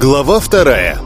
Глава вторая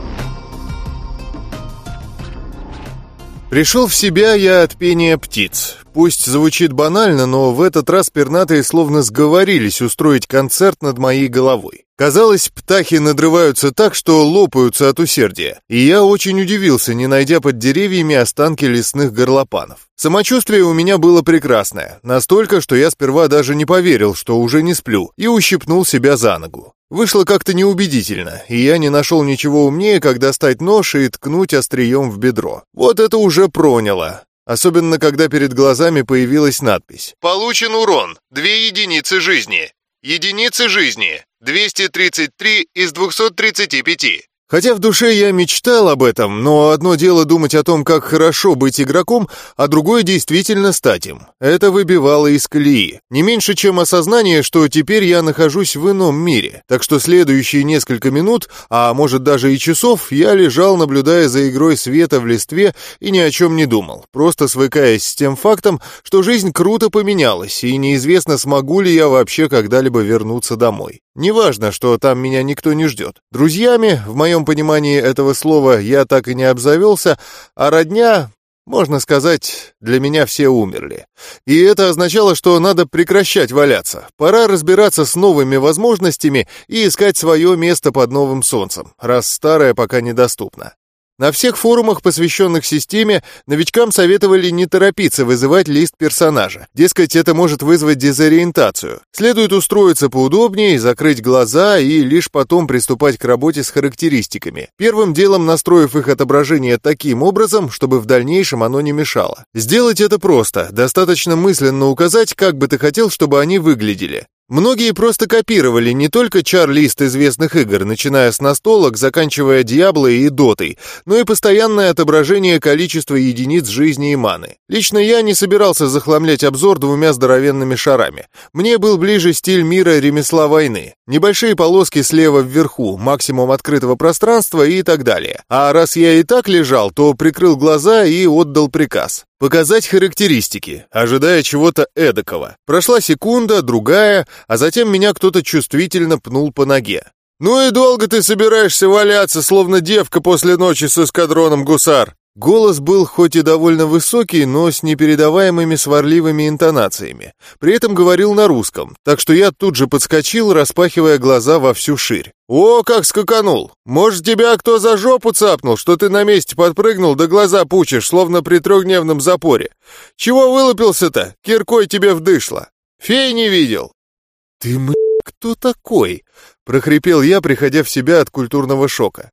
Пришел в себя я от пения птиц. Пусть звучит банально, но в этот раз пернатые словно сговорились устроить концерт над моей головой. Казалось, птахи надрываются так, что лопаются от усердия. И я очень удивился, не найдя под деревьями останки лесных горлопанов. Самочувствие у меня было прекрасное. Настолько, что я сперва даже не поверил, что уже не сплю, и ущипнул себя за ногу. Вышло как-то неубедительно, и я не нашел ничего умнее, как достать нож и ткнуть острием в бедро. Вот это уже проняло. Особенно, когда перед глазами появилась надпись. «Получен урон. Две единицы жизни. Единицы жизни. 233 из 235. Хотя в душе я мечтал об этом, но одно дело думать о том, как хорошо быть игроком, а другое действительно стать им. Это выбивало из колеи. Не меньше, чем осознание, что теперь я нахожусь в ином мире. Так что следующие несколько минут, а может даже и часов, я лежал, наблюдая за игрой света в листве и ни о чем не думал, просто свыкаясь с тем фактом, что жизнь круто поменялась, и неизвестно, смогу ли я вообще когда-либо вернуться домой. Неважно, что там меня никто не ждет. Друзьями, в моем понимании этого слова, я так и не обзавелся, а родня, можно сказать, для меня все умерли. И это означало, что надо прекращать валяться. Пора разбираться с новыми возможностями и искать свое место под новым солнцем, раз старое пока недоступно. На всех форумах, посвященных системе, новичкам советовали не торопиться вызывать лист персонажа. Дескать, это может вызвать дезориентацию. Следует устроиться поудобнее, закрыть глаза и лишь потом приступать к работе с характеристиками. Первым делом настроив их отображение таким образом, чтобы в дальнейшем оно не мешало. Сделать это просто. Достаточно мысленно указать, как бы ты хотел, чтобы они выглядели. Многие просто копировали не только чар-лист известных игр, начиная с настолок, заканчивая Диаблой и Дотой, но и постоянное отображение количества единиц жизни и маны. Лично я не собирался захламлять обзор двумя здоровенными шарами. Мне был ближе стиль мира ремесла войны. Небольшие полоски слева вверху, максимум открытого пространства и так далее. А раз я и так лежал, то прикрыл глаза и отдал приказ. Показать характеристики, ожидая чего-то эдакого. Прошла секунда, другая, а затем меня кто-то чувствительно пнул по ноге. «Ну и долго ты собираешься валяться, словно девка после ночи с эскадроном гусар?» Голос был хоть и довольно высокий, но с непередаваемыми сварливыми интонациями. При этом говорил на русском, так что я тут же подскочил, распахивая глаза во всю ширь. «О, как скаканул! Может, тебя кто за жопу цапнул, что ты на месте подпрыгнул, да глаза пучишь, словно при трехдневном запоре? Чего вылупился-то? Киркой тебе вдышло. Фей не видел!» «Ты, м***, кто такой?» — прохрипел я, приходя в себя от культурного шока.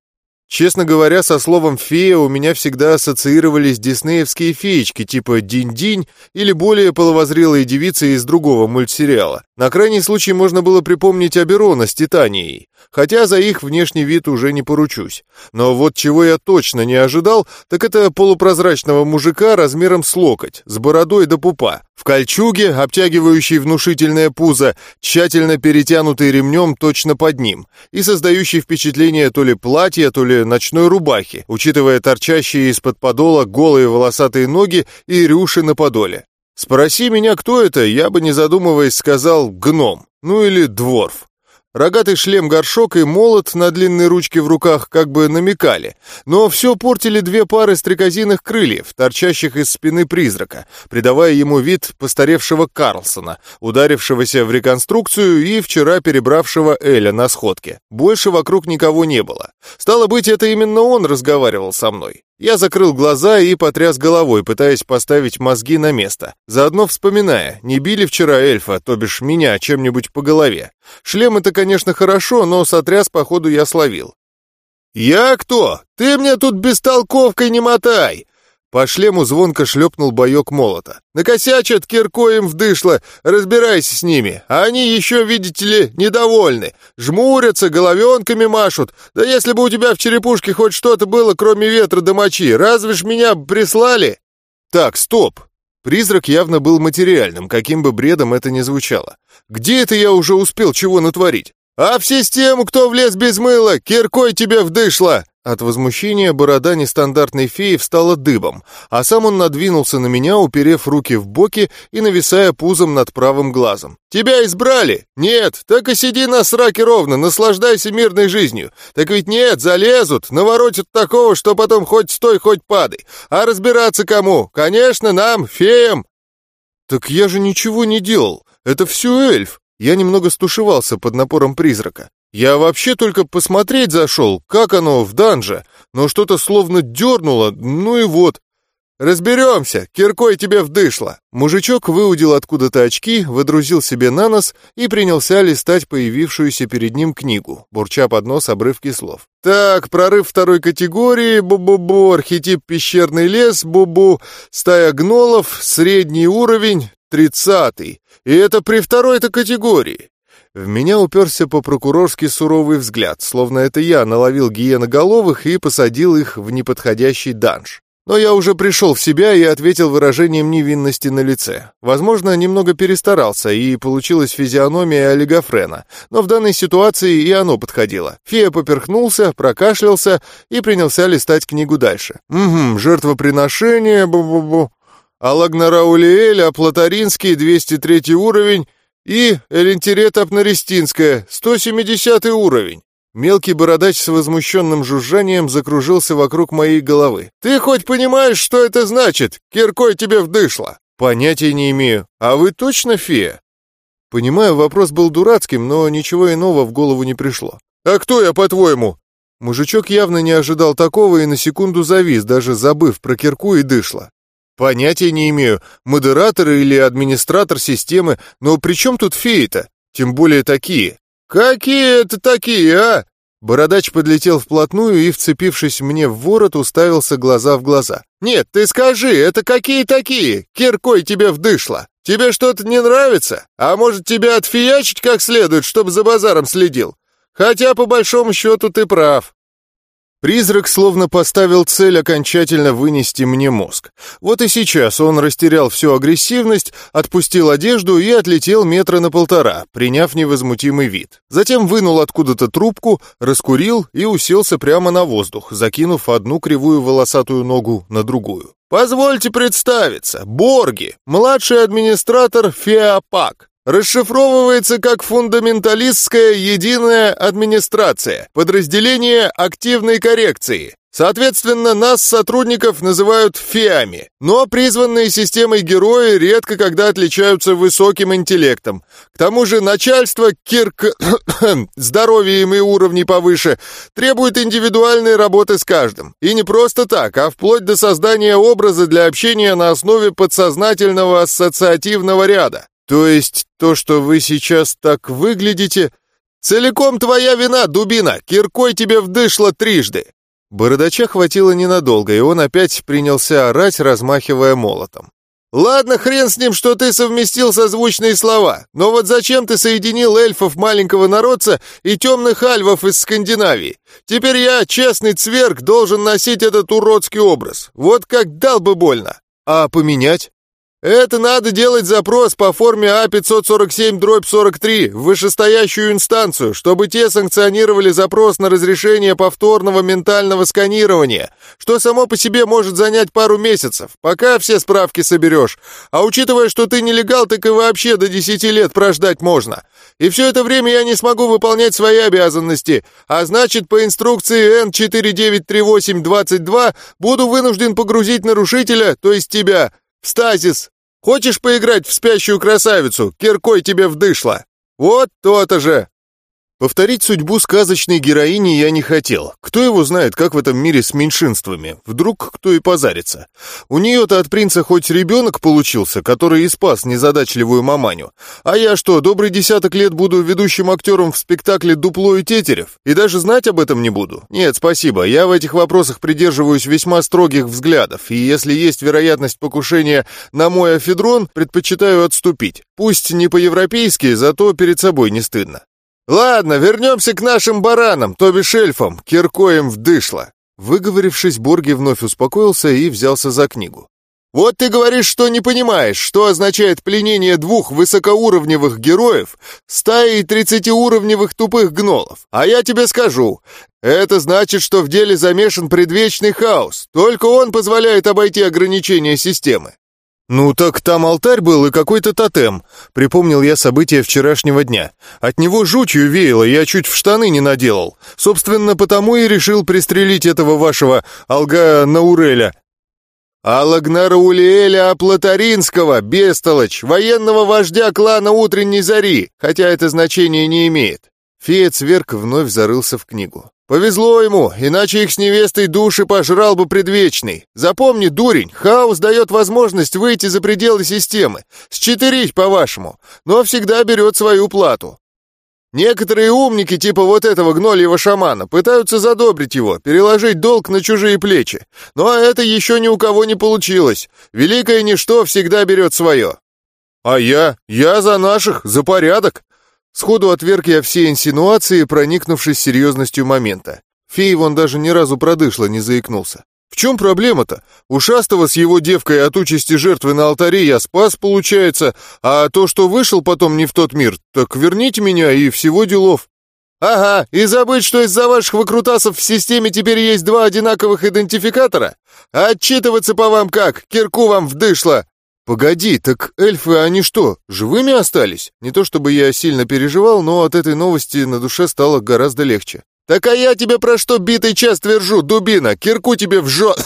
Честно говоря, со словом «фея» у меня всегда ассоциировались диснеевские феечки типа «Динь-Динь» или более половозрелые девицы из другого мультсериала. На крайний случай можно было припомнить Аберона с Титанией, хотя за их внешний вид уже не поручусь. Но вот чего я точно не ожидал, так это полупрозрачного мужика размером с локоть, с бородой до пупа, в кольчуге, обтягивающей внушительное пузо, тщательно перетянутый ремнем точно под ним, и создающий впечатление то ли платья, то ли ночной рубахи, учитывая торчащие из-под подола голые волосатые ноги и рюши на подоле. Спроси меня, кто это, я бы, не задумываясь, сказал «гном», ну или «дворф». Рогатый шлем-горшок и молот на длинной ручке в руках как бы намекали, но все портили две пары стрекозиных крыльев, торчащих из спины призрака, придавая ему вид постаревшего Карлсона, ударившегося в реконструкцию и вчера перебравшего Эля на сходке. Больше вокруг никого не было. Стало быть, это именно он разговаривал со мной. Я закрыл глаза и потряс головой, пытаясь поставить мозги на место. Заодно вспоминая, не били вчера эльфа, то бишь меня, чем-нибудь по голове. Шлем это, конечно, хорошо, но сотряс, походу, я словил. «Я кто? Ты мне тут бестолковкой не мотай!» По шлему звонко шлепнул боек молота. «Накосячат киркоем вдышло, разбирайся с ними. А они еще, видите ли, недовольны. Жмурятся, головенками машут. Да если бы у тебя в черепушке хоть что-то было, кроме ветра да мочи, разве ж меня прислали?» «Так, стоп!» Призрак явно был материальным, каким бы бредом это ни звучало. «Где это я уже успел чего натворить?» «А в систему кто влез без мыла, киркой тебе вдышло!» От возмущения борода нестандартной феи встала дыбом, а сам он надвинулся на меня, уперев руки в боки и нависая пузом над правым глазом. «Тебя избрали? Нет, так и сиди на сраке ровно, наслаждайся мирной жизнью. Так ведь нет, залезут, наворотят такого, что потом хоть стой, хоть падай. А разбираться кому? Конечно, нам, феям!» «Так я же ничего не делал, это все эльф!» Я немного стушевался под напором призрака. Я вообще только посмотреть зашел, как оно в данже, но что-то словно дернуло, ну и вот. «Разберемся, киркой тебе вдышло!» Мужичок выудил откуда-то очки, выдрузил себе на нос и принялся листать появившуюся перед ним книгу, бурча под нос обрывки слов. «Так, прорыв второй категории, бу-бу-бу, архетип пещерный лес, бу-бу, стая гнолов, средний уровень, тридцатый. И это при второй-то категории. В меня уперся по-прокурорски суровый взгляд, словно это я наловил гиеноголовых и посадил их в неподходящий данж. Но я уже пришел в себя и ответил выражением невинности на лице. Возможно, немного перестарался, и получилась физиономия олигофрена, но в данной ситуации и оно подходило. Фея поперхнулся, прокашлялся и принялся листать книгу дальше. «Угу, жертвоприношение, бу-бу-бу. Алагнараулиэль, Аплатаринский, 203 уровень, и Элентерета Апнаристинская, 170 уровень. Мелкий бородач с возмущенным жужжанием закружился вокруг моей головы. «Ты хоть понимаешь, что это значит? Киркой тебе вдышло!» «Понятия не имею. А вы точно фея?» Понимаю, вопрос был дурацким, но ничего иного в голову не пришло. «А кто я, по-твоему?» Мужичок явно не ожидал такого и на секунду завис, даже забыв про кирку и дышло. Понятия не имею, модератор или администратор системы, но при чем тут феи-то? Тем более такие. Какие это такие, а? Бородач подлетел вплотную и, вцепившись мне в ворот, уставился глаза в глаза. «Нет, ты скажи, это какие такие? Киркой тебе вдышло. Тебе что-то не нравится? А может, тебя отфиячить как следует, чтобы за базаром следил? Хотя, по большому счету, ты прав. Призрак словно поставил цель окончательно вынести мне мозг. Вот и сейчас он растерял всю агрессивность, отпустил одежду и отлетел метра на полтора, приняв невозмутимый вид. Затем вынул откуда-то трубку, раскурил и уселся прямо на воздух, закинув одну кривую волосатую ногу на другую. «Позвольте представиться, Борги, младший администратор Феопак расшифровывается как фундаменталистская единая администрация, подразделение активной коррекции. Соответственно, нас, сотрудников, называют феами, но призванные системой герои редко когда отличаются высоким интеллектом. К тому же начальство Кирк... здоровьем и уровней повыше требует индивидуальной работы с каждым. И не просто так, а вплоть до создания образа для общения на основе подсознательного ассоциативного ряда. То есть то, что вы сейчас так выглядите, целиком твоя вина, дубина, киркой тебе вдышло трижды. Бородача хватило ненадолго, и он опять принялся орать, размахивая молотом. «Ладно, хрен с ним, что ты совместил созвучные слова, но вот зачем ты соединил эльфов маленького народца и темных альвов из Скандинавии? Теперь я, честный цверг, должен носить этот уродский образ. Вот как дал бы больно. А поменять? Это надо делать запрос по форме А547-43 в вышестоящую инстанцию, чтобы те санкционировали запрос на разрешение повторного ментального сканирования, что само по себе может занять пару месяцев, пока все справки соберешь. А учитывая, что ты нелегал, так и вообще до 10 лет прождать можно. И все это время я не смогу выполнять свои обязанности, а значит, по инструкции N493822 буду вынужден погрузить нарушителя, то есть тебя, в стазис. Хочешь поиграть в спящую красавицу? Киркой тебе вдышло. Вот то-то же. Повторить судьбу сказочной героини я не хотел. Кто его знает, как в этом мире с меньшинствами? Вдруг кто и позарится. У нее-то от принца хоть ребенок получился, который и спас незадачливую маманю. А я что, добрый десяток лет буду ведущим актером в спектакле «Дупло и Тетерев»? И даже знать об этом не буду? Нет, спасибо, я в этих вопросах придерживаюсь весьма строгих взглядов, и если есть вероятность покушения на мой афедрон, предпочитаю отступить. Пусть не по-европейски, зато перед собой не стыдно. «Ладно, вернемся к нашим баранам, то бишь эльфам, киркоем вдышло». Выговорившись, Борги вновь успокоился и взялся за книгу. Вот ты говоришь, что не понимаешь, что означает пленение двух высокоуровневых героев стаи 30-уровневых тупых гнолов. А я тебе скажу, это значит, что в деле замешан предвечный хаос. Только он позволяет обойти ограничения системы. «Ну так там алтарь был и какой-то тотем», — припомнил я события вчерашнего дня. «От него жутью веяло, я чуть в штаны не наделал. Собственно, потому и решил пристрелить этого вашего Алга Науреля». «Алагнара Улиэля Аплатаринского, бестолочь, военного вождя клана Утренней Зари, хотя это значение не имеет». Фея Цверк вновь зарылся в книгу. Повезло ему, иначе их с невестой души пожрал бы предвечный. Запомни, дурень, хаос дает возможность выйти за пределы системы, счетырить по-вашему, но всегда берет свою плату. Некоторые умники, типа вот этого гнольего шамана, пытаются задобрить его, переложить долг на чужие плечи. Но это еще ни у кого не получилось. Великое ничто всегда берет свое. А я? Я за наших, за порядок. Сходу отверг я все инсинуации, проникнувшись серьезностью момента. Фей вон даже ни разу продышло не заикнулся. В чем проблема-то? Ушастого с его девкой от участи жертвы на алтаре я спас, получается, а то, что вышел потом не в тот мир, так верните меня и всего делов. Ага, и забыть, что из-за ваших выкрутасов в системе теперь есть два одинаковых идентификатора? Отчитываться по вам как? Кирку вам вдышло. «Погоди, так эльфы, они что, живыми остались?» Не то чтобы я сильно переживал, но от этой новости на душе стало гораздо легче. «Так а я тебе про что битый час твержу, дубина? Кирку тебе в жо...»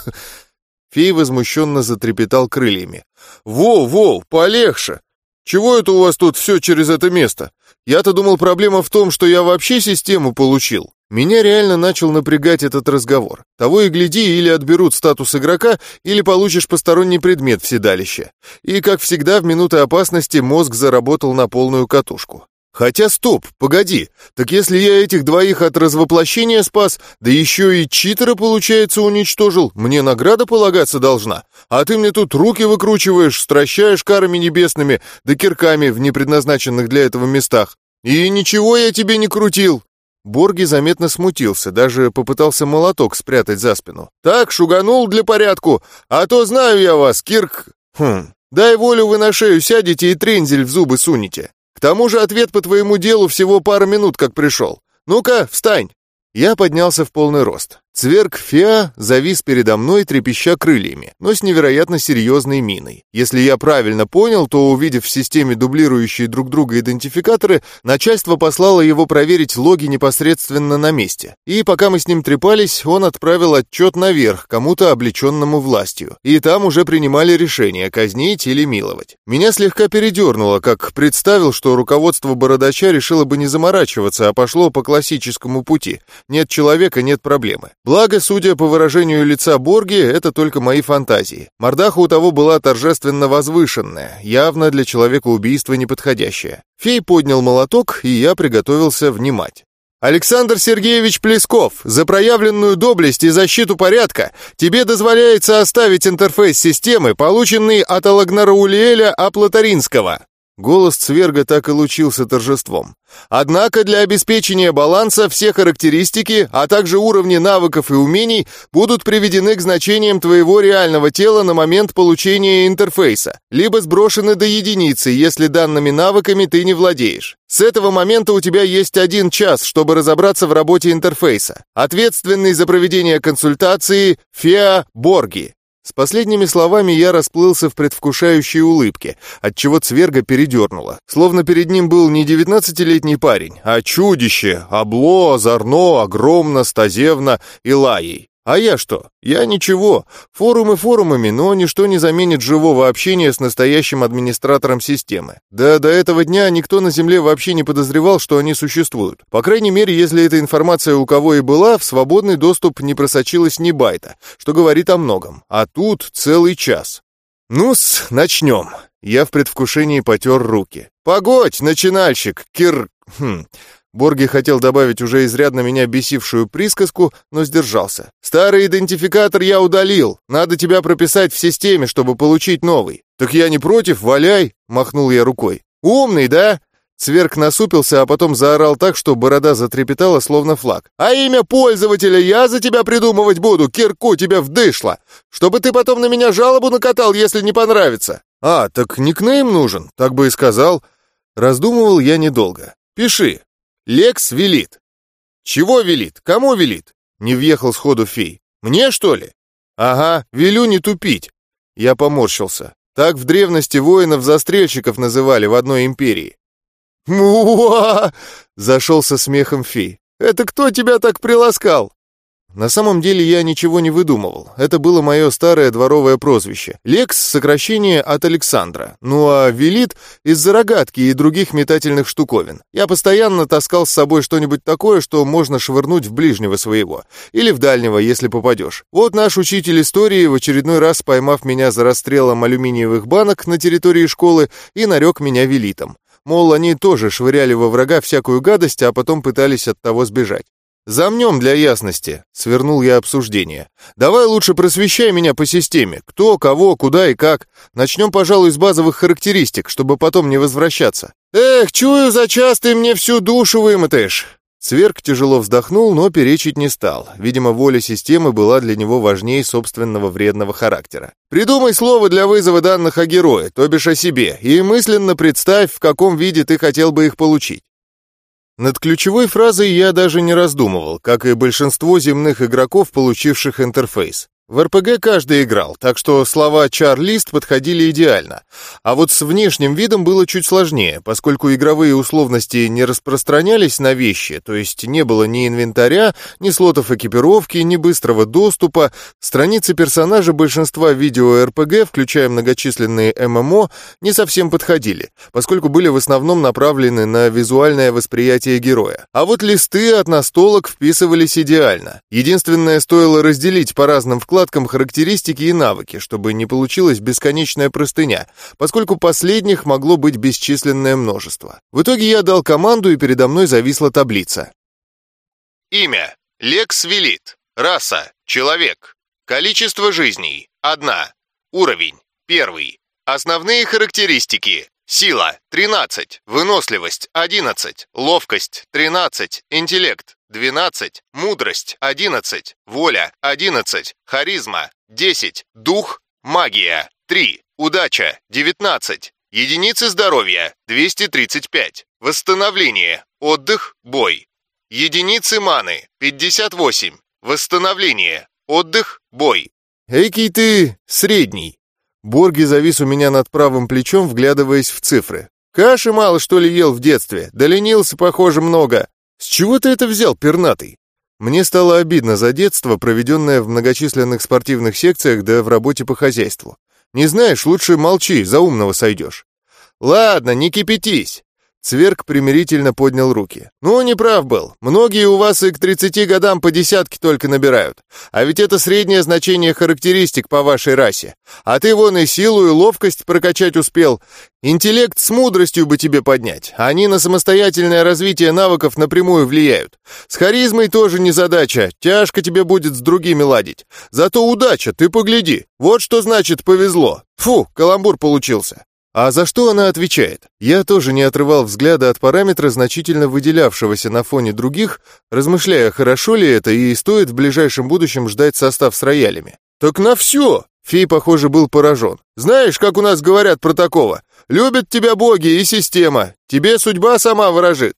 Фей возмущенно затрепетал крыльями. «Воу, воу, полегче! Чего это у вас тут все через это место? Я-то думал, проблема в том, что я вообще систему получил. Меня реально начал напрягать этот разговор. Того и гляди, или отберут статус игрока, или получишь посторонний предмет в седалище. И, как всегда, в минуты опасности мозг заработал на полную катушку. Хотя стоп, погоди, так если я этих двоих от развоплощения спас, да еще и читера, получается, уничтожил, мне награда полагаться должна. А ты мне тут руки выкручиваешь, стращаешь карами небесными, да кирками в непредназначенных для этого местах. И ничего я тебе не крутил, Борги заметно смутился, даже попытался молоток спрятать за спину. «Так, шуганул для порядку, а то знаю я вас, Кирк...» «Хм, дай волю вы на шею сядете и трензель в зубы сунете. К тому же ответ по твоему делу всего пара минут как пришел. Ну-ка, встань!» Я поднялся в полный рост. Цверк Феа завис передо мной, трепеща крыльями, но с невероятно серьезной миной. Если я правильно понял, то, увидев в системе дублирующие друг друга идентификаторы, начальство послало его проверить логи непосредственно на месте. И пока мы с ним трепались, он отправил отчет наверх, кому-то облеченному властью. И там уже принимали решение, казнить или миловать. Меня слегка передернуло, как представил, что руководство Бородача решило бы не заморачиваться, а пошло по классическому пути. Нет человека, нет проблемы. Благо, судя по выражению лица Борги, это только мои фантазии. Мордаха у того была торжественно возвышенная, явно для человека убийства неподходящая. Фей поднял молоток, и я приготовился внимать. Александр Сергеевич Плесков, за проявленную доблесть и защиту порядка тебе дозволяется оставить интерфейс системы, полученный от Алагнараулиэля Аплатаринского. Голос Цверга так и лучился торжеством. Однако для обеспечения баланса все характеристики, а также уровни навыков и умений будут приведены к значениям твоего реального тела на момент получения интерфейса, либо сброшены до единицы, если данными навыками ты не владеешь. С этого момента у тебя есть один час, чтобы разобраться в работе интерфейса. Ответственный за проведение консультации Феа Борги. С последними словами я расплылся в предвкушающей улыбке, отчего Цверга передернуло. Словно перед ним был не девятнадцатилетний парень, а чудище, обло, озорно, огромно, стазевно и лаей. А я что? Я ничего. Форумы форумами, но ничто не заменит живого общения с настоящим администратором системы. Да до этого дня никто на Земле вообще не подозревал, что они существуют. По крайней мере, если эта информация у кого и была, в свободный доступ не просочилась ни байта, что говорит о многом. А тут целый час. Ну-с, начнем. Я в предвкушении потер руки. «Погодь, начинальщик, кир...» хм. Борги хотел добавить уже изрядно меня бесившую присказку, но сдержался. «Старый идентификатор я удалил. Надо тебя прописать в системе, чтобы получить новый». «Так я не против, валяй!» — махнул я рукой. «Умный, да?» Цверк насупился, а потом заорал так, что борода затрепетала, словно флаг. «А имя пользователя я за тебя придумывать буду, кирку тебя вдышло! Чтобы ты потом на меня жалобу накатал, если не понравится!» «А, так никнейм нужен, так бы и сказал». Раздумывал я недолго. «Пиши. Лекс велит». «Чего велит? Кому велит?» Не въехал сходу фей. «Мне, что ли?» «Ага, велю не тупить». Я поморщился. Так в древности воинов-застрельщиков называли в одной империи. «Муа!» — зашел со смехом фей. «Это кто тебя так приласкал?» На самом деле я ничего не выдумывал. Это было мое старое дворовое прозвище. Лекс — сокращение от Александра. Ну а Велит — из-за рогатки и других метательных штуковин. Я постоянно таскал с собой что-нибудь такое, что можно швырнуть в ближнего своего. Или в дальнего, если попадешь. Вот наш учитель истории, в очередной раз поймав меня за расстрелом алюминиевых банок на территории школы, и нарек меня Велитом. Мол, они тоже швыряли во врага всякую гадость, а потом пытались от того сбежать. «Замнем для ясности», — свернул я обсуждение. «Давай лучше просвещай меня по системе. Кто, кого, куда и как. Начнем, пожалуй, с базовых характеристик, чтобы потом не возвращаться». «Эх, чую, за час ты мне всю душу вымотаешь». Сверк тяжело вздохнул, но перечить не стал. Видимо, воля системы была для него важнее собственного вредного характера. «Придумай слово для вызова данных о герое, то бишь о себе, и мысленно представь, в каком виде ты хотел бы их получить». Над ключевой фразой я даже не раздумывал, как и большинство земных игроков, получивших интерфейс. В РПГ каждый играл, так что слова «чар-лист» подходили идеально. А вот с внешним видом было чуть сложнее, поскольку игровые условности не распространялись на вещи, то есть не было ни инвентаря, ни слотов экипировки, ни быстрого доступа. Страницы персонажа большинства видео-РПГ, включая многочисленные ММО, не совсем подходили, поскольку были в основном направлены на визуальное восприятие героя. А вот листы от настолок вписывались идеально. Единственное, стоило разделить по разным вкладкам вкладкам характеристики и навыки, чтобы не получилась бесконечная простыня, поскольку последних могло быть бесчисленное множество. В итоге я дал команду, и передо мной зависла таблица. Имя. Лекс Велит. Раса. Человек. Количество жизней. Одна. Уровень. Первый. Основные характеристики. Сила – 13, выносливость – 11, ловкость – 13, интеллект 12, мудрость 11, воля 11, харизма 10, дух, магия 3, удача 19, единицы здоровья 235, восстановление, отдых, бой. Единицы маны 58, восстановление, отдых, бой. Эйкий ты средний. Борги завис у меня над правым плечом, вглядываясь в цифры. Каши мало, что ли, ел в детстве? Да ленился, похоже, много. «С чего ты это взял, пернатый?» Мне стало обидно за детство, проведенное в многочисленных спортивных секциях да в работе по хозяйству. Не знаешь, лучше молчи, за умного сойдешь. «Ладно, не кипятись. Цверк примирительно поднял руки. «Ну, не прав был. Многие у вас и к 30 годам по десятке только набирают. А ведь это среднее значение характеристик по вашей расе. А ты вон и силу, и ловкость прокачать успел. Интеллект с мудростью бы тебе поднять. Они на самостоятельное развитие навыков напрямую влияют. С харизмой тоже не задача. Тяжко тебе будет с другими ладить. Зато удача, ты погляди. Вот что значит повезло. Фу, каламбур получился. А за что она отвечает? Я тоже не отрывал взгляда от параметра, значительно выделявшегося на фоне других, размышляя, хорошо ли это и стоит в ближайшем будущем ждать состав с роялями. «Так на все!» Фей, похоже, был поражен. «Знаешь, как у нас говорят про такого? Любят тебя боги и система. Тебе судьба сама выражит.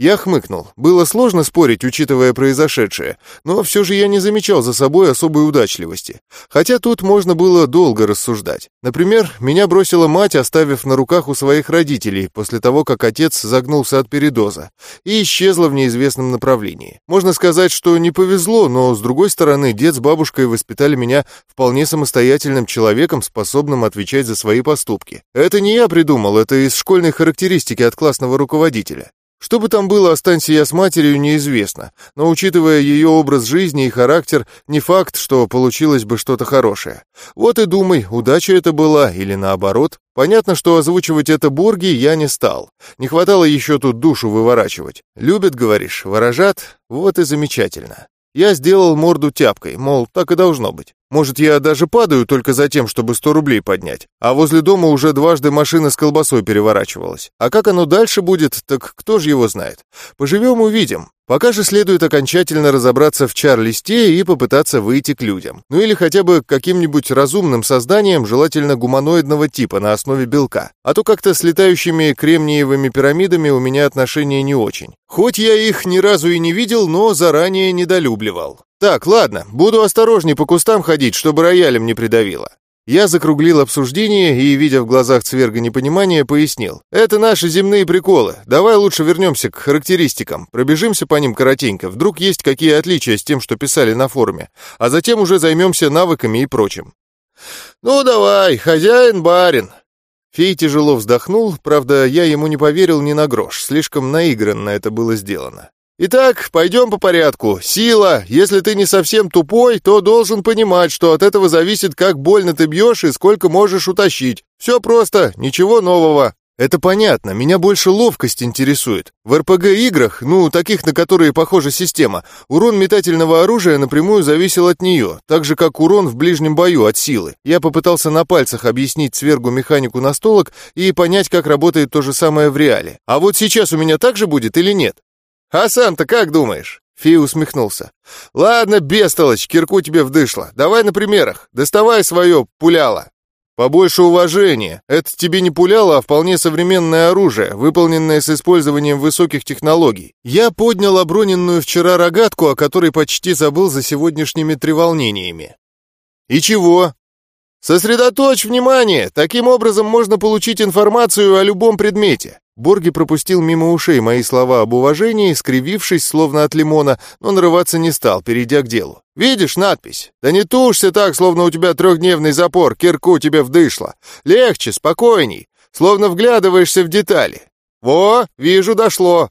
Я хмыкнул. Было сложно спорить, учитывая произошедшее, но все же я не замечал за собой особой удачливости. Хотя тут можно было долго рассуждать. Например, меня бросила мать, оставив на руках у своих родителей, после того, как отец загнулся от передоза, и исчезла в неизвестном направлении. Можно сказать, что не повезло, но, с другой стороны, дед с бабушкой воспитали меня вполне самостоятельным человеком, способным отвечать за свои поступки. Это не я придумал, это из школьной характеристики от классного руководителя. Что бы там было, останься я с матерью, неизвестно, но учитывая ее образ жизни и характер, не факт, что получилось бы что-то хорошее. Вот и думай, удача это была или наоборот. Понятно, что озвучивать это Борги я не стал. Не хватало еще тут душу выворачивать. Любят, говоришь, выражат? Вот и замечательно. Я сделал морду тяпкой, мол, так и должно быть. Может, я даже падаю только за тем, чтобы 100 рублей поднять. А возле дома уже дважды машина с колбасой переворачивалась. А как оно дальше будет, так кто же его знает? Поживем увидим. Пока же следует окончательно разобраться в чар-листе и попытаться выйти к людям. Ну или хотя бы к каким-нибудь разумным созданиям, желательно гуманоидного типа на основе белка. А то как-то с летающими кремниевыми пирамидами у меня отношения не очень. Хоть я их ни разу и не видел, но заранее недолюбливал. Так, ладно, буду осторожней по кустам ходить, чтобы роялем не придавило. Я закруглил обсуждение и, видя в глазах Цверга непонимание, пояснил. «Это наши земные приколы. Давай лучше вернемся к характеристикам. Пробежимся по ним коротенько. Вдруг есть какие отличия с тем, что писали на форуме. А затем уже займемся навыками и прочим». «Ну давай, хозяин-барин». Фей тяжело вздохнул, правда, я ему не поверил ни на грош, слишком наигранно это было сделано. Итак, пойдем по порядку. Сила. Если ты не совсем тупой, то должен понимать, что от этого зависит, как больно ты бьешь и сколько можешь утащить. Все просто, ничего нового. Это понятно, меня больше ловкость интересует. В РПГ-играх, ну, таких, на которые похожа система, урон метательного оружия напрямую зависел от нее, так же, как урон в ближнем бою от силы. Я попытался на пальцах объяснить свергу механику настолок и понять, как работает то же самое в реале. А вот сейчас у меня так же будет или нет? «А сам-то как думаешь?» Фи усмехнулся. «Ладно, бестолочь, кирку тебе вдышло. Давай на примерах. Доставай свое пуляло». «Побольше уважения. Это тебе не пуляло, а вполне современное оружие, выполненное с использованием высоких технологий. Я поднял оброненную вчера рогатку, о которой почти забыл за сегодняшними треволнениями». «И чего?» «Сосредоточь внимание! Таким образом можно получить информацию о любом предмете. Борги пропустил мимо ушей мои слова об уважении, скривившись, словно от лимона, но нарываться не стал, перейдя к делу. «Видишь надпись? Да не тушься так, словно у тебя трехдневный запор, кирку тебе вдышло. Легче, спокойней, словно вглядываешься в детали. Во, вижу, дошло.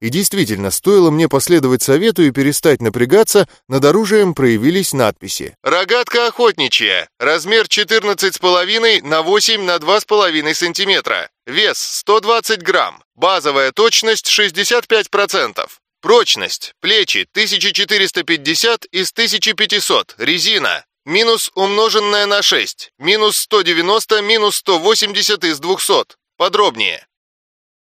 И действительно, стоило мне последовать совету и перестать напрягаться, над оружием проявились надписи. «Рогатка охотничья. Размер 14,5 на 8 на 2,5 сантиметра. Вес 120 грамм. Базовая точность 65%. Прочность. Плечи 1450 из 1500. Резина. Минус умноженное на 6. Минус 190, минус 180 из 200. Подробнее.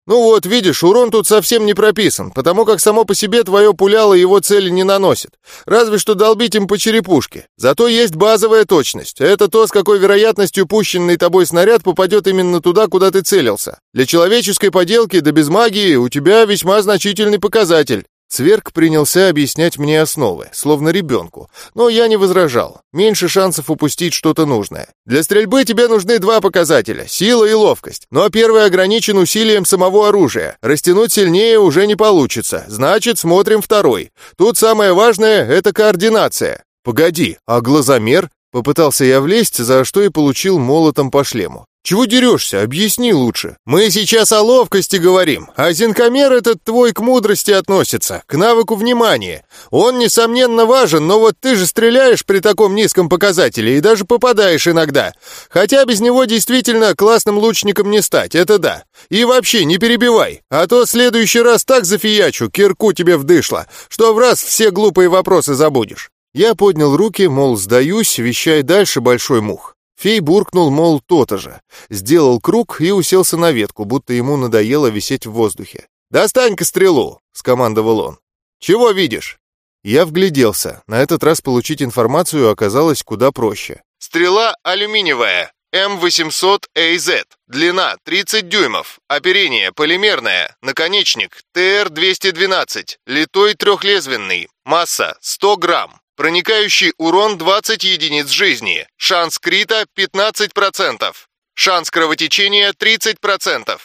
Ну вот, видишь, урон тут совсем не прописан, потому как само по себе твое пуляло его цели не наносит. Разве что долбить им по черепушке. Зато есть базовая точность. Это то, с какой вероятностью пущенный тобой снаряд попадет именно туда, куда ты целился. Для человеческой поделки, да без магии, у тебя весьма значительный показатель. Цверк принялся объяснять мне основы, словно ребенку, но я не возражал. Меньше шансов упустить что-то нужное. Для стрельбы тебе нужны два показателя — сила и ловкость. Но первый ограничен усилием самого оружия. Растянуть сильнее уже не получится, значит, смотрим второй. Тут самое важное — это координация. Погоди, а глазомер? Попытался я влезть, за что и получил молотом по шлему. «Чего дерешься? Объясни лучше. Мы сейчас о ловкости говорим, а зенкомер этот твой к мудрости относится, к навыку внимания. Он, несомненно, важен, но вот ты же стреляешь при таком низком показателе и даже попадаешь иногда. Хотя без него действительно классным лучником не стать, это да. И вообще, не перебивай, а то следующий раз так зафиячу, кирку тебе вдышло, что в раз все глупые вопросы забудешь». Я поднял руки, мол, сдаюсь, вещай дальше, большой мух. Фей буркнул, мол, то-то же. Сделал круг и уселся на ветку, будто ему надоело висеть в воздухе. «Достань-ка стрелу!» — скомандовал он. «Чего видишь?» Я вгляделся. На этот раз получить информацию оказалось куда проще. «Стрела алюминиевая, М800AZ. Длина 30 дюймов. Оперение полимерное. Наконечник ТР-212. Литой трехлезвенный. Масса 100 грамм. Проникающий урон 20 единиц жизни. Шанс крита 15%. Шанс кровотечения 30%.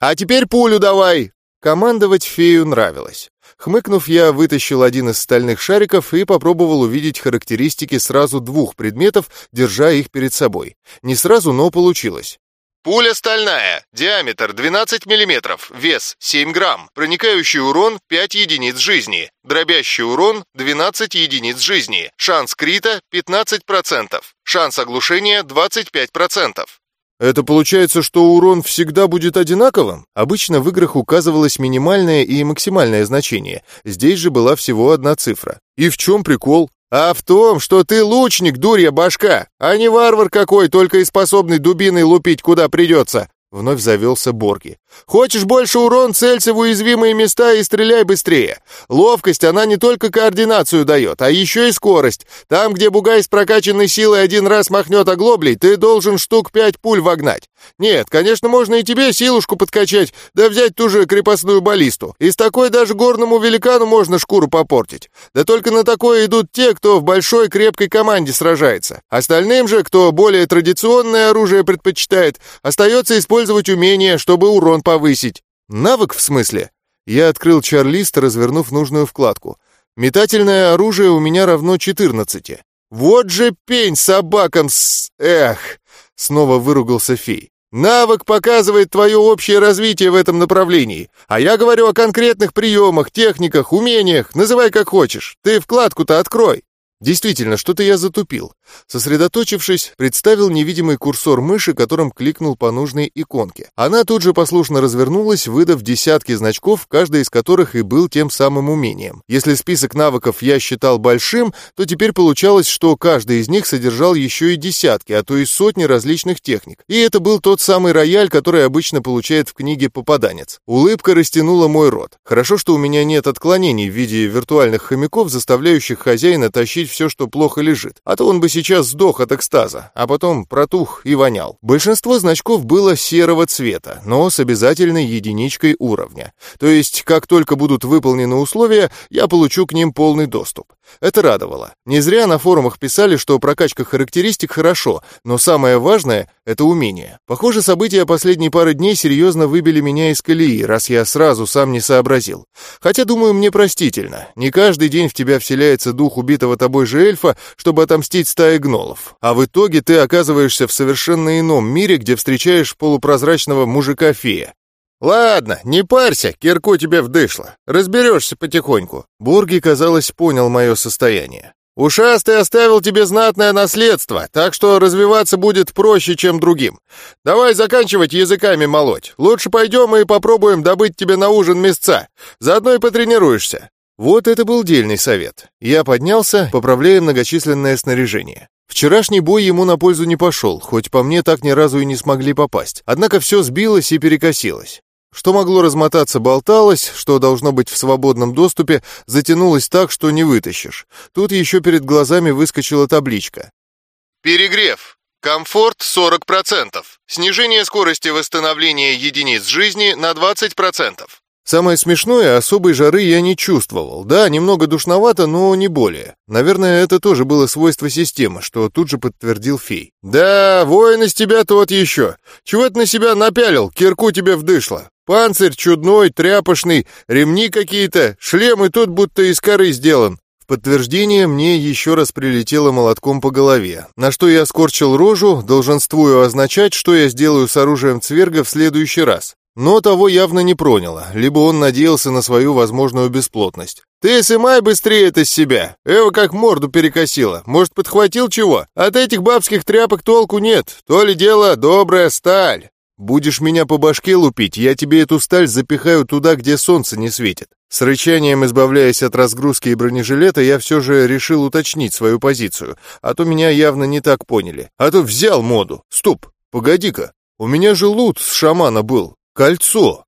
А теперь пулю давай. Командовать фею нравилось. Хмыкнув, я вытащил один из стальных шариков и попробовал увидеть характеристики сразу двух предметов, держа их перед собой. Не сразу, но получилось. Пуля стальная, диаметр 12 мм, вес 7 грамм, проникающий урон 5 единиц жизни, дробящий урон 12 единиц жизни, шанс крита 15%, шанс оглушения 25%. Это получается, что урон всегда будет одинаковым? Обычно в играх указывалось минимальное и максимальное значение. Здесь же была всего одна цифра. И в чем прикол? А в том, что ты лучник, дурья башка, а не варвар какой, только и способный дубиной лупить куда придется. Вновь завелся Борги. «Хочешь больше урон, целься в уязвимые места и стреляй быстрее. Ловкость, она не только координацию дает, а еще и скорость. Там, где бугай с прокачанной силой один раз махнет оглоблей, ты должен штук пять пуль вогнать. Нет, конечно, можно и тебе силушку подкачать, да взять ту же крепостную баллисту. Из такой даже горному великану можно шкуру попортить. Да только на такое идут те, кто в большой крепкой команде сражается. Остальным же, кто более традиционное оружие предпочитает, остается использовать использовать умение, чтобы урон повысить. Навык, в смысле? Я открыл чарлист, развернув нужную вкладку. Метательное оружие у меня равно 14. Вот же пень собакам с... Эх! Снова выругался фей. Навык показывает твое общее развитие в этом направлении. А я говорю о конкретных приемах, техниках, умениях, называй как хочешь. Ты вкладку-то открой. Действительно, что-то я затупил. Сосредоточившись, представил невидимый курсор мыши, которым кликнул по нужной иконке. Она тут же послушно развернулась, выдав десятки значков, каждый из которых и был тем самым умением. Если список навыков я считал большим, то теперь получалось, что каждый из них содержал еще и десятки, а то и сотни различных техник. И это был тот самый рояль, который обычно получает в книге попаданец. Улыбка растянула мой рот. Хорошо, что у меня нет отклонений в виде виртуальных хомяков, заставляющих хозяина тащить все, что плохо лежит, а то он бы сейчас сдох от экстаза, а потом протух и вонял. Большинство значков было серого цвета, но с обязательной единичкой уровня. То есть, как только будут выполнены условия, я получу к ним полный доступ. Это радовало. Не зря на форумах писали, что прокачка характеристик хорошо, но самое важное — это умение. Похоже, события последней пары дней серьезно выбили меня из колеи, раз я сразу сам не сообразил. Хотя, думаю, мне простительно. Не каждый день в тебя вселяется дух убитого тобой же эльфа, чтобы отомстить стае гнолов. А в итоге ты оказываешься в совершенно ином мире, где встречаешь полупрозрачного мужика-фея. «Ладно, не парься, кирку тебе вдышло. Разберешься потихоньку». Бурги, казалось, понял мое состояние. «Ушастый оставил тебе знатное наследство, так что развиваться будет проще, чем другим. Давай заканчивать языками молоть. Лучше пойдем и попробуем добыть тебе на ужин мясца. Заодно и потренируешься». Вот это был дельный совет. Я поднялся, поправляя многочисленное снаряжение. Вчерашний бой ему на пользу не пошел, хоть по мне так ни разу и не смогли попасть. Однако все сбилось и перекосилось. Что могло размотаться, болталось, что должно быть в свободном доступе, затянулось так, что не вытащишь. Тут еще перед глазами выскочила табличка. Перегрев. Комфорт 40%. Снижение скорости восстановления единиц жизни на 20%. Самое смешное, особой жары я не чувствовал. Да, немного душновато, но не более. Наверное, это тоже было свойство системы, что тут же подтвердил фей. «Да, воин из тебя тот еще. Чего ты на себя напялил? Кирку тебе вдышло. Панцирь чудной, тряпочный, ремни какие-то, шлем и тут будто из коры сделан. В подтверждение мне еще раз прилетело молотком по голове, на что я скорчил рожу, долженствую означать, что я сделаю с оружием Цверга в следующий раз. Но того явно не проняло, либо он надеялся на свою возможную бесплотность. «Ты сымай быстрее это с себя! Эва как морду перекосила. Может, подхватил чего? От этих бабских тряпок толку нет. То ли дело добрая сталь!» Будешь меня по башке лупить, я тебе эту сталь запихаю туда, где солнце не светит. С рычанием избавляясь от разгрузки и бронежилета, я все же решил уточнить свою позицию, а то меня явно не так поняли. А то взял моду. Стоп, погоди-ка, у меня же лут с шамана был. Кольцо.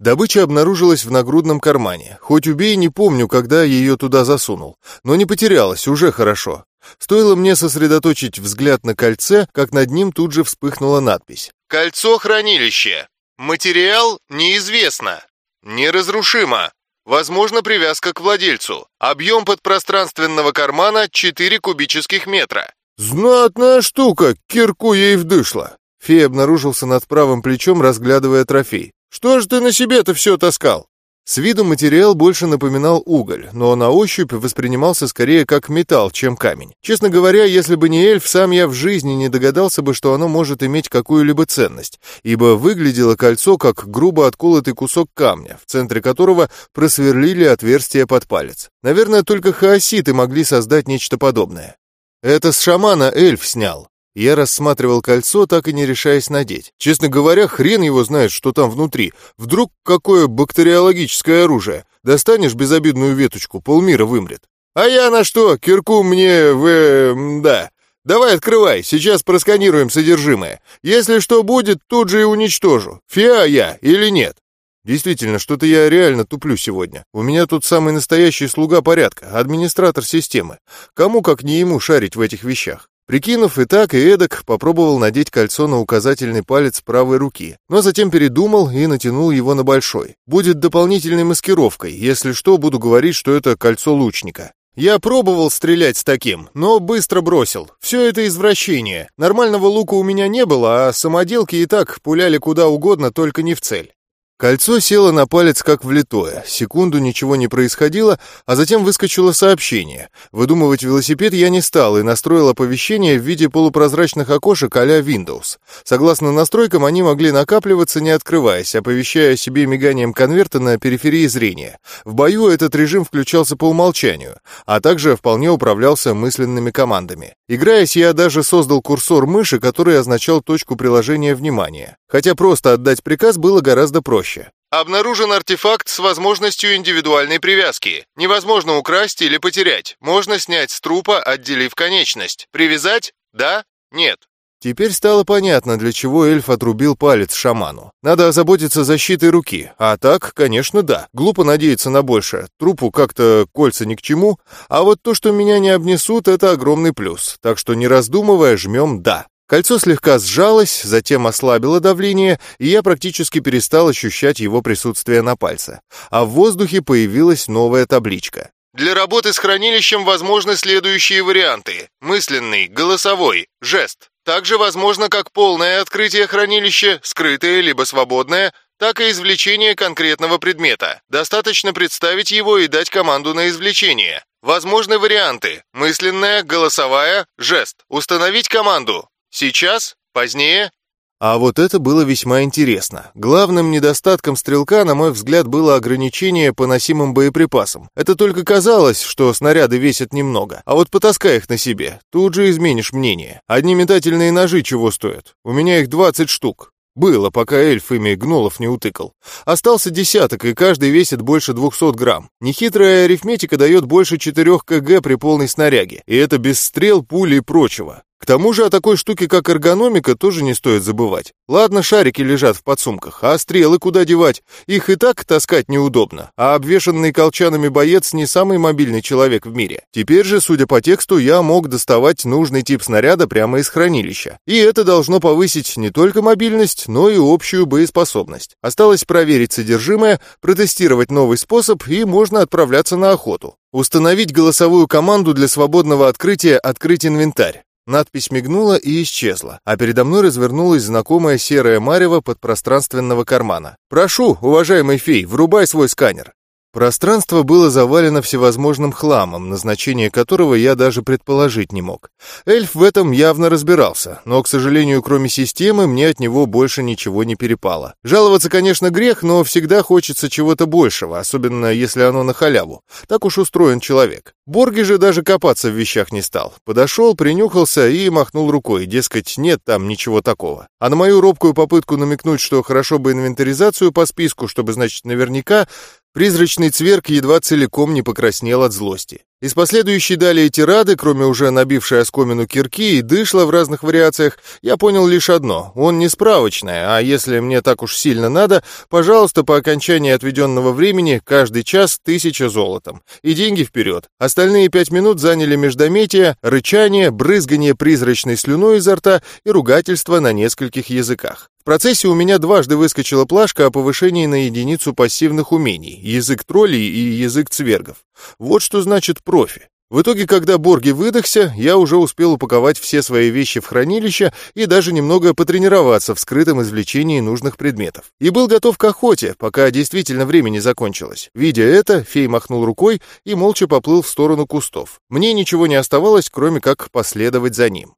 Добыча обнаружилась в нагрудном кармане. Хоть убей, не помню, когда ее туда засунул. Но не потерялась, уже хорошо. Стоило мне сосредоточить взгляд на кольце, как над ним тут же вспыхнула надпись. «Кольцо-хранилище. Материал неизвестно. Неразрушимо. Возможно привязка к владельцу. Объем подпространственного кармана 4 кубических метра». «Знатная штука, кирку ей вдышла». Фей обнаружился над правым плечом, разглядывая трофей. «Что же ты на себе-то все таскал?» С виду материал больше напоминал уголь, но на ощупь воспринимался скорее как металл, чем камень. Честно говоря, если бы не эльф, сам я в жизни не догадался бы, что оно может иметь какую-либо ценность, ибо выглядело кольцо как грубо отколотый кусок камня, в центре которого просверлили отверстие под палец. Наверное, только хаоситы могли создать нечто подобное. Это с шамана эльф снял. Я рассматривал кольцо, так и не решаясь надеть. Честно говоря, хрен его знает, что там внутри. Вдруг какое бактериологическое оружие. Достанешь безобидную веточку, полмира вымрет. «А я на что? Кирку мне в... да. Давай открывай, сейчас просканируем содержимое. Если что будет, тут же и уничтожу. Фиа я или нет?» Действительно, что-то я реально туплю сегодня. У меня тут самый настоящий слуга порядка, администратор системы. Кому как не ему шарить в этих вещах. Прикинув и так, и эдак, попробовал надеть кольцо на указательный палец правой руки, но затем передумал и натянул его на большой. Будет дополнительной маскировкой, если что, буду говорить, что это кольцо лучника. Я пробовал стрелять с таким, но быстро бросил. Все это извращение. Нормального лука у меня не было, а самоделки и так пуляли куда угодно, только не в цель. Кольцо село на палец как влитое. Секунду ничего не происходило, а затем выскочило сообщение. Выдумывать велосипед я не стал и настроил оповещение в виде полупрозрачных окошек а-ля Windows. Согласно настройкам, они могли накапливаться, не открываясь, оповещая себе миганием конверта на периферии зрения. В бою этот режим включался по умолчанию, а также вполне управлялся мысленными командами. Играясь, я даже создал курсор мыши, который означал точку приложения внимания. Хотя просто отдать приказ было гораздо проще. Обнаружен артефакт с возможностью индивидуальной привязки. Невозможно украсть или потерять. Можно снять с трупа, отделив конечность. Привязать? Да? Нет. Теперь стало понятно, для чего эльф отрубил палец шаману. Надо озаботиться защитой руки. А так, конечно, да. Глупо надеяться на большее. Трупу как-то кольца ни к чему. А вот то, что меня не обнесут, это огромный плюс. Так что, не раздумывая, жмем «да». Кольцо слегка сжалось, затем ослабило давление, и я практически перестал ощущать его присутствие на пальце. А в воздухе появилась новая табличка. Для работы с хранилищем возможны следующие варианты. Мысленный, голосовой, жест. Также возможно как полное открытие хранилища, скрытое либо свободное, так и извлечение конкретного предмета. Достаточно представить его и дать команду на извлечение. Возможны варианты. Мысленная, голосовая, жест. Установить команду. Сейчас? Позднее? А вот это было весьма интересно. Главным недостатком стрелка, на мой взгляд, было ограничение по носимым боеприпасам. Это только казалось, что снаряды весят немного. А вот потаскай их на себе, тут же изменишь мнение. Одни метательные ножи чего стоят? У меня их 20 штук. Было, пока эльф ими гнолов не утыкал. Остался десяток, и каждый весит больше 200 грамм. Нехитрая арифметика дает больше 4 кг при полной снаряге. И это без стрел, пули и прочего. К тому же о такой штуке, как эргономика, тоже не стоит забывать. Ладно, шарики лежат в подсумках, а стрелы куда девать? Их и так таскать неудобно, а обвешанный колчанами боец не самый мобильный человек в мире. Теперь же, судя по тексту, я мог доставать нужный тип снаряда прямо из хранилища. И это должно повысить не только мобильность, но и общую боеспособность. Осталось проверить содержимое, протестировать новый способ, и можно отправляться на охоту. Установить голосовую команду для свободного открытия «Открыть инвентарь». Надпись мигнула и исчезла, а передо мной развернулась знакомая серая марево подпространственного кармана. «Прошу, уважаемый фей, врубай свой сканер». Пространство было завалено всевозможным хламом, назначение которого я даже предположить не мог. Эльф в этом явно разбирался, но, к сожалению, кроме системы, мне от него больше ничего не перепало. Жаловаться, конечно, грех, но всегда хочется чего-то большего, особенно если оно на халяву. Так уж устроен человек. Борги же даже копаться в вещах не стал. Подошел, принюхался и махнул рукой, дескать, нет там ничего такого. А на мою робкую попытку намекнуть, что хорошо бы инвентаризацию по списку, чтобы, значит, наверняка, Призрачный цверк едва целиком не покраснел от злости. Из последующей далее тирады, кроме уже набившей оскомину кирки и дышла в разных вариациях, я понял лишь одно. Он не справочный, а если мне так уж сильно надо, пожалуйста, по окончании отведенного времени каждый час тысяча золотом. И деньги вперед. Остальные пять минут заняли междометие, рычание, брызгание призрачной слюной изо рта и ругательство на нескольких языках. Процессе у меня дважды выскочила плашка о повышении на единицу пассивных умений, язык троллей и язык цвергов. Вот что значит профи. В итоге, когда Борги выдохся, я уже успел упаковать все свои вещи в хранилище и даже немного потренироваться в скрытом извлечении нужных предметов. И был готов к охоте, пока действительно время не закончилось. Видя это, фей махнул рукой и молча поплыл в сторону кустов. Мне ничего не оставалось, кроме как последовать за ним.